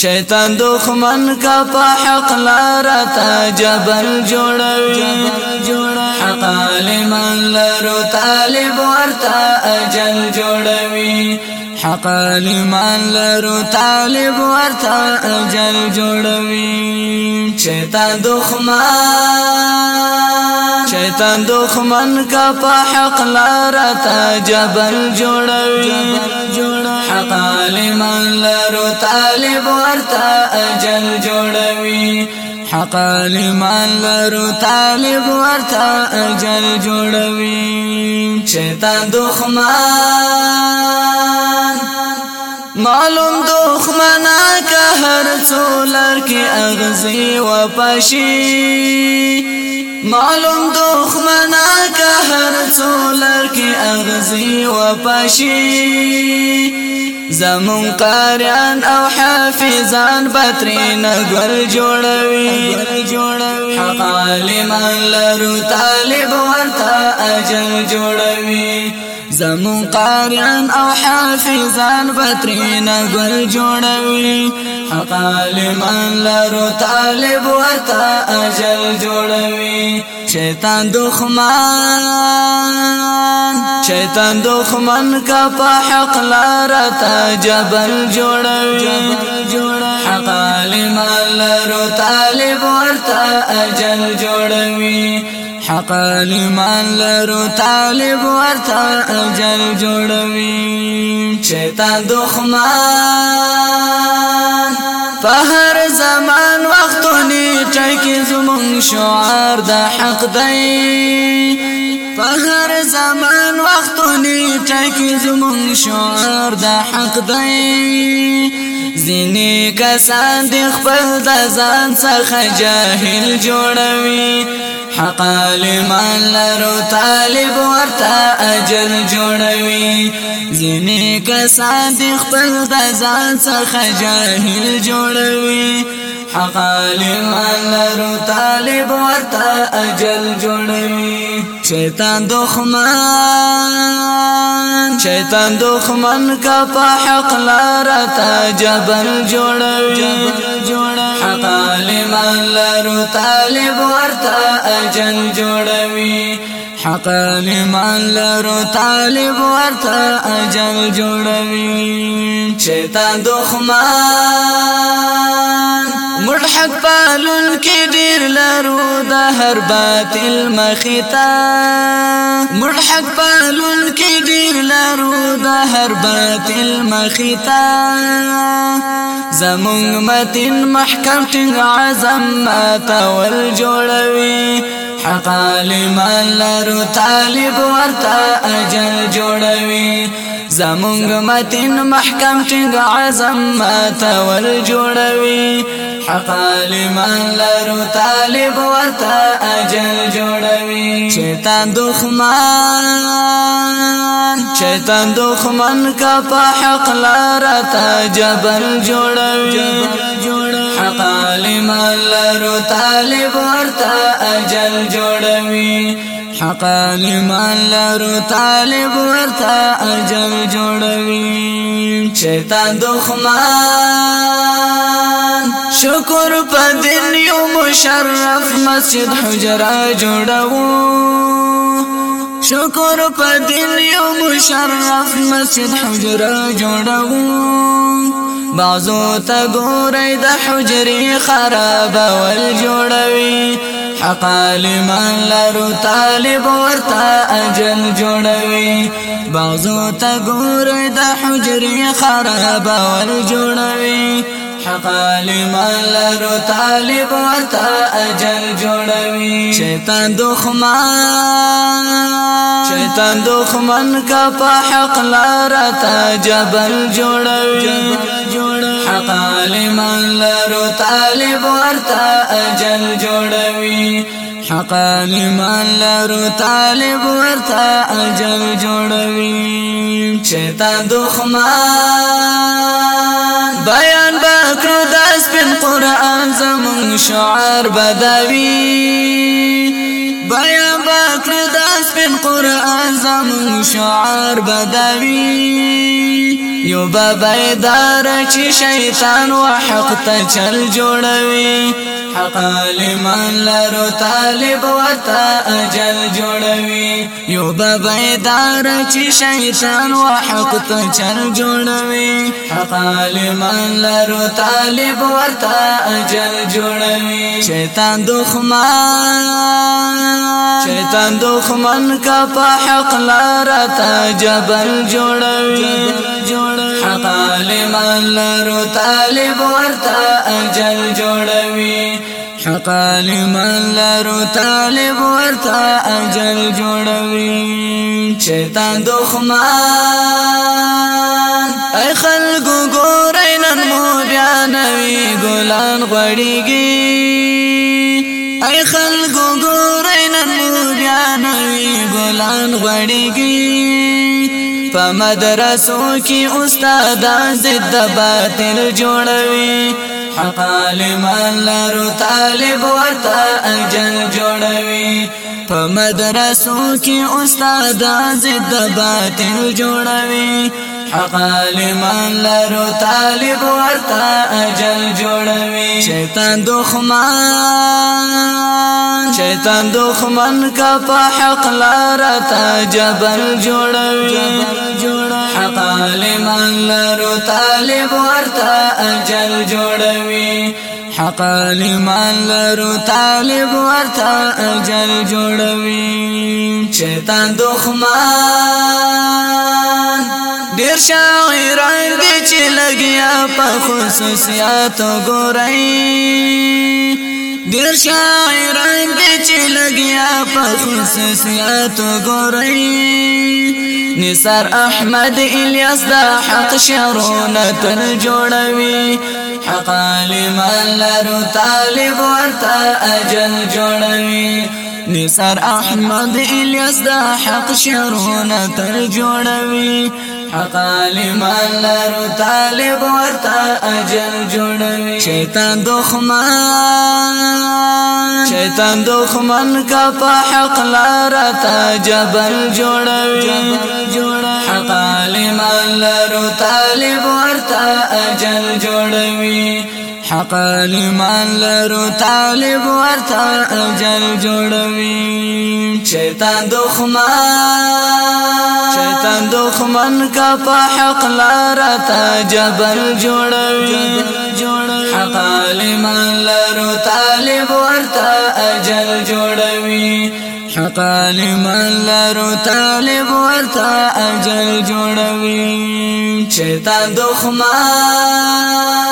شیطان دخمن کا په حق لارا تا جبل جوړوي حق عالمان لرو طالب ورتا اجل جوړوي حق عالمان لرو طالب ورتا اجل جوړوي شیطان دخمن شیطان دخمن کا په حق لارا تا جبل جوړوي حق عالمان لرو طالب ورتا اجل جوړوي حق عالمان لرو طالب ورتا اجل جوړوي شیطان دخمن معلوم دخمنه لار کې اغزي و پشي معلوم دښمنا که هر څو لار کې اغزي و پشي زمون قاریان او حافظان بطرین گل جوړوي حق عالمان لرو طالب ورته اجر جوړوي زمون قاریان او حافظان بطرین گل جوڑوی حق عالمان لرو طالب ورطا اجل جوڑوی شیطان دخمان شیطان دخمان کا پا حق لارتا جبل جوڑوی حق عالمان لرو طالب ورطا اجل جوڑوی حق ایمان لرو طالب ورته اجل جوړوي شیطان دښمن په هر زمان وختونی چکی زمون شعار د حق دی په هر زمان وختونی چکی زمون شعار د حق دی زینی کسان دی خپل د ځان څخه جاهل جوړوي حق علمان لرو طالب ورته اجر جوړوي زینی کسان دی خپل د ځان څخه جاهل جوړوي حق عالمان لرو طالب ورته اجل جوړوي شیطان دښمن شیطان دښمن کا په حق لارته جبل جوړوي حق عالمان لرو طالب ورته اجل جوړوي حق لمن لرو طالب ورته اجل جوړوي شیطان دښمن حق پالون کی دیر لرو دا هر باطل مخیتا مر حق پالون کی دیر لرو دا هر باطل مخیتا زمون متین محکم ټینګ عظم ماته والجولوی جوړوي حق لرو طالب ورطا اجل جولوی زمونږ متین محکم ټینګ عظم ماتا والجولوی عالمان لرو طالب ورته اجل جوړوي شیطان دښمن شیطان دښمن کا په حق لرته جبر جوړوي حق عالمان لرو طالب ورته اجل جوړوي حق علمان لرو طالب ورتا اجل جوړوي شیطان دښمن شکر پدین یو مشرف مسجد حجرا جوړو شکر پدین یو مشرف مسجد حجرا جوړو بعضو ته ګورې د حجرې خراب ول جوړوي حق عالمان لرو طالب ورته اجل جوړوي بعضو ته ګورې د حجرې خراب ول جوړوي حق علمان لرو طالب ورطا اجل جوڑوی شیطان دخمان شیطان دخمن کا پا حق لارتا جبل جوڑوی حق علمان لرو طالب ورطا اجل جوڑوی حق علمان لرو طالب ورطا اجل جوڑوی شیطان دخمان بیا قرآن زمون شعار بدوی بیا بکر داس پین قرآن زمون شعار بدوی یو بابای دار چی شیطان و حق تا چل جوڑوی حق عالمان لرو طالب ورتا اجل جوړوي یو بابای دار چې شیطان وحق ته چل جوړوي حق عالمان لرو طالب ورتا اجل جوړوي شیطان دښمن شیطان دښمن کا په حق لار تا جبل جوړوي حق عالم لرو طالب ورته اجل جوړوي حق عالم لرو طالب ورته اجل جوړوي شیطان دښمن ګلان غړيږي اي خلګو ګورې نن بیا نوي ګلان غړيږي په مدرسو کې استادان ضد باطل جوړوي حق عالمان لرو طالب ورته اجل جوړوي په مدرسو کې استادان ضد باطل جوړوي حق عالمان لرو طالب ورتا اجل جوړوي شیطان دښمن شیطان دښمن کا په حق لارتا جبل جوړوي حق عالمان لرو طالب ورتا اجل جوړوي حق عالمان لرو طالب ورتا اجل جوړوي شیطان دښمن ډیر شاعران دي چې لګیا په خصوصیات ګورای ډیر شاعران دي چې لګیا په خصوصیات ګورای نثار احمد الیاس دا حق شرونه تل جوړوي حق عالم لرو طالب ورته اجل جوړوي نثار احمد الیاس دا حق شعرونه تر جوړوي حق عالمان لارو طالب ورتا اجل جوړوي شیطان دښمن شیطان دښمن کا په حق لارا تا جبل جوړوي حق عالمان لارو طالب ورتا اجل جوړوي حق ایمان لرو طالب ورته اجل جوړوي شیطان دښمن شیطان دښمن کا په حق لار ته جبر جوړوي حق ایمان لرو طالب ورته اجل جوړوي حق ایمان لرو طالب ورته اجل جوړوي شیطان دښمن